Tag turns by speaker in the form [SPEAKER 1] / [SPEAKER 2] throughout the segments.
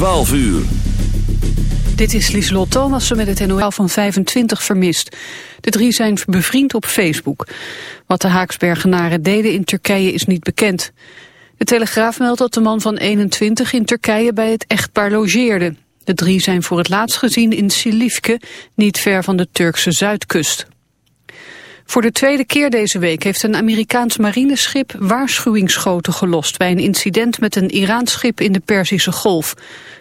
[SPEAKER 1] 12 uur.
[SPEAKER 2] Dit is Lieselot Thomassen met het NOL van 25 vermist. De drie zijn bevriend op Facebook. Wat de Haaksbergenaren deden in Turkije is niet bekend. De Telegraaf meldt dat de man van 21 in Turkije bij het echtpaar logeerde. De drie zijn voor het laatst gezien in Silifke, niet ver van de Turkse zuidkust. Voor de tweede keer deze week heeft een Amerikaans marineschip waarschuwingsschoten gelost bij een incident met een Iraans schip in de Perzische Golf.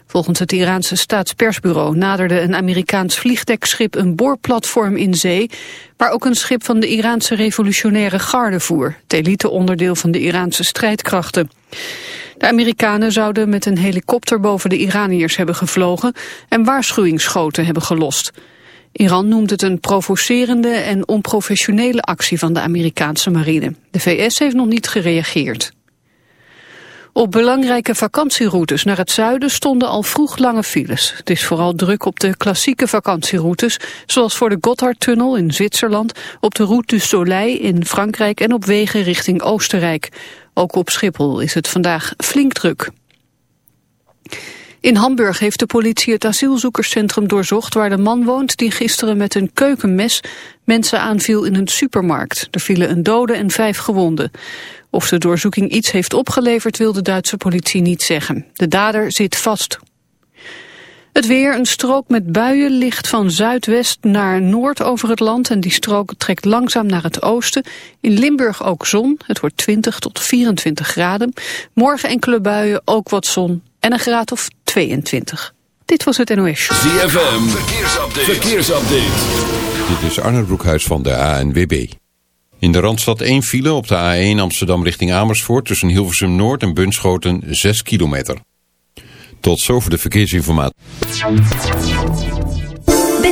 [SPEAKER 2] Volgens het Iraanse staatspersbureau naderde een Amerikaans vliegdekschip een boorplatform in zee, waar ook een schip van de Iraanse revolutionaire garde voer, het eliteonderdeel van de Iraanse strijdkrachten. De Amerikanen zouden met een helikopter boven de Iraniërs hebben gevlogen en waarschuwingsschoten hebben gelost. Iran noemt het een provocerende en onprofessionele actie van de Amerikaanse marine. De VS heeft nog niet gereageerd. Op belangrijke vakantieroutes naar het zuiden stonden al vroeg lange files. Het is vooral druk op de klassieke vakantieroutes, zoals voor de Gotthardtunnel in Zwitserland, op de Route du Soleil in Frankrijk en op wegen richting Oostenrijk. Ook op Schiphol is het vandaag flink druk. In Hamburg heeft de politie het asielzoekerscentrum doorzocht waar de man woont die gisteren met een keukenmes mensen aanviel in een supermarkt. Er vielen een dode en vijf gewonden. Of de doorzoeking iets heeft opgeleverd wil de Duitse politie niet zeggen. De dader zit vast. Het weer, een strook met buien, ligt van zuidwest naar noord over het land... en die strook trekt langzaam naar het oosten. In Limburg ook zon, het wordt 20 tot 24 graden. Morgen enkele buien, ook wat zon en een graad of 22. Dit was het NOS.
[SPEAKER 1] ZFM, verkeersupdate. verkeersupdate.
[SPEAKER 3] Dit is Arne Broekhuis van de ANWB. In de Randstad 1 file op de A1 Amsterdam richting Amersfoort... tussen Hilversum Noord en Bunschoten 6 kilometer. Tot zover de verkeersinformatie.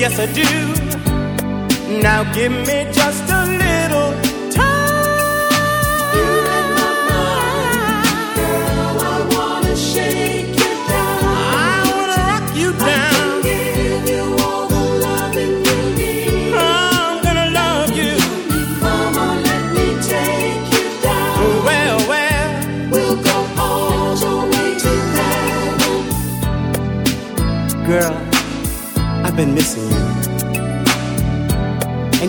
[SPEAKER 4] yes I do. Now give me just a little time. You my mind, girl, I wanna shake you down. I wanna rock you down. I can give you all the loving you need. I'm gonna love you. Come on, let me take you down. Well, well, we'll go all the way to heaven, girl. I've been missing you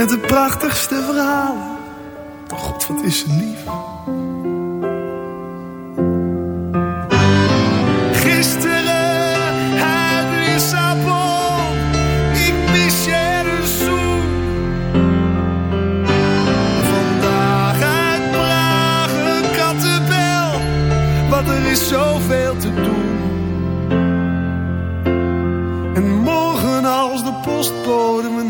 [SPEAKER 5] Met de prachtigste verhalen. Oh God, wat is ze lief. Gisteren uit Lissabon. Ik mis je een zoen. Vandaag uit Praag een kattenbel. Want er is zoveel te doen. En morgen als de postbode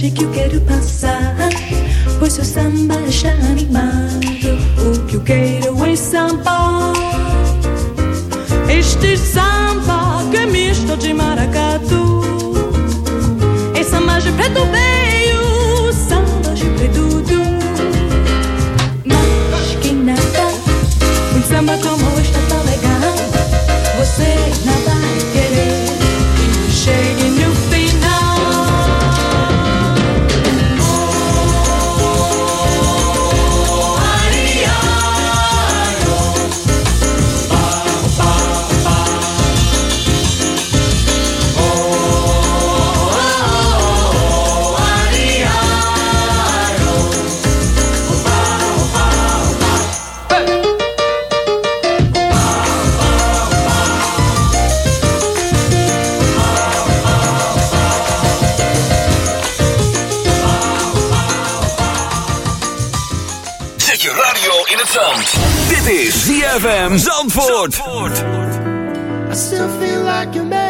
[SPEAKER 6] noite que eu quero passar. Pois seu samba está animado. O que eu quero é samba. Este samba que é misto de
[SPEAKER 1] maravilha. ZFM Zandvoort.
[SPEAKER 7] Zandvoort. I still feel like a man.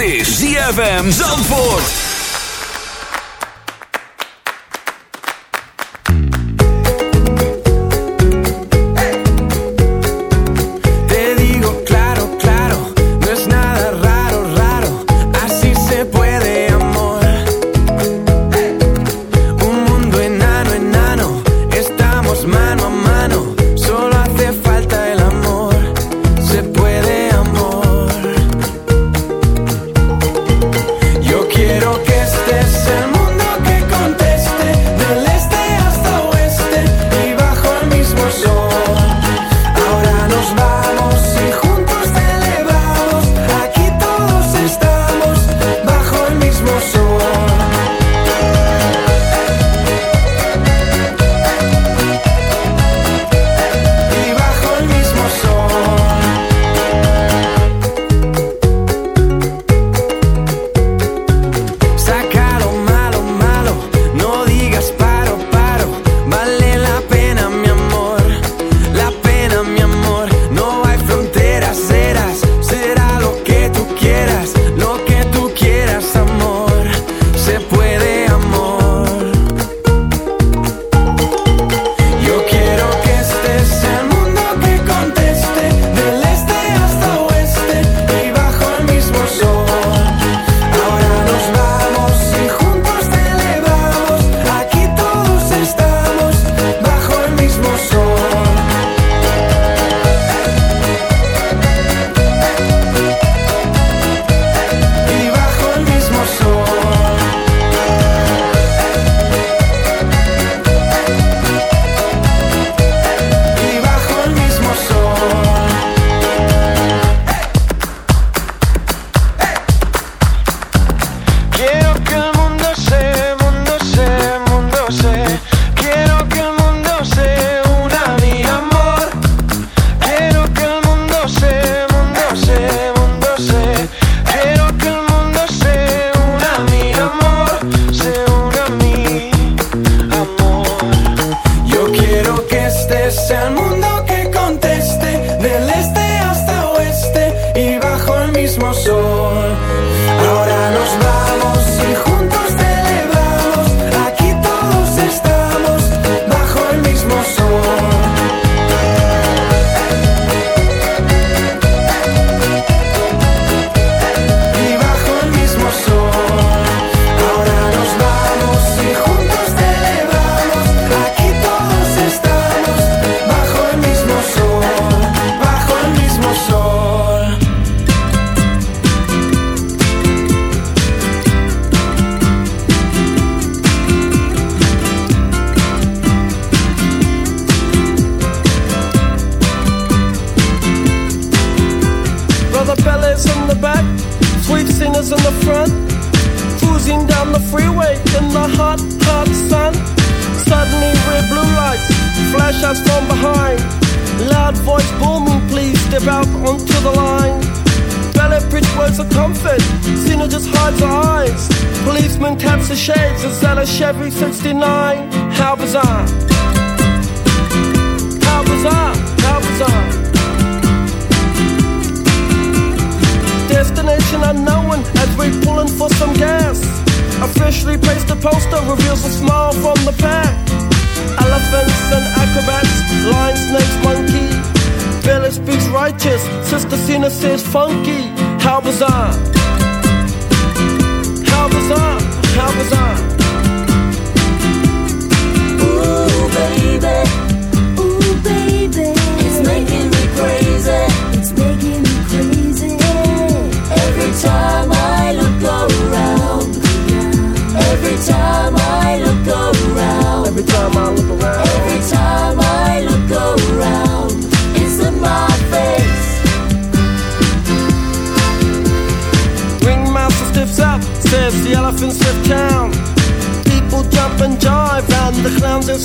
[SPEAKER 1] is ZFM Zandvoort.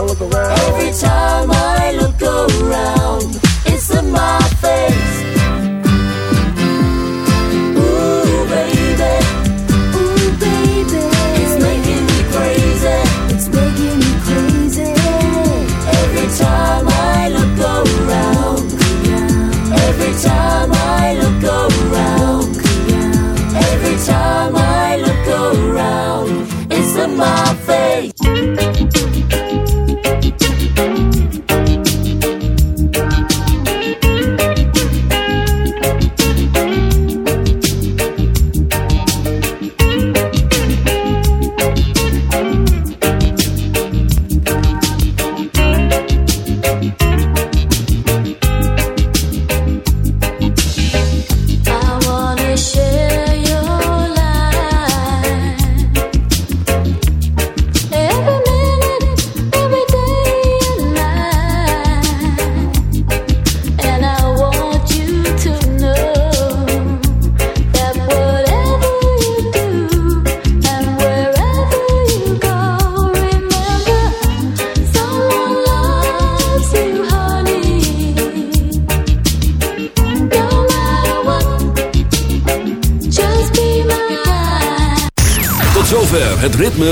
[SPEAKER 8] I look around.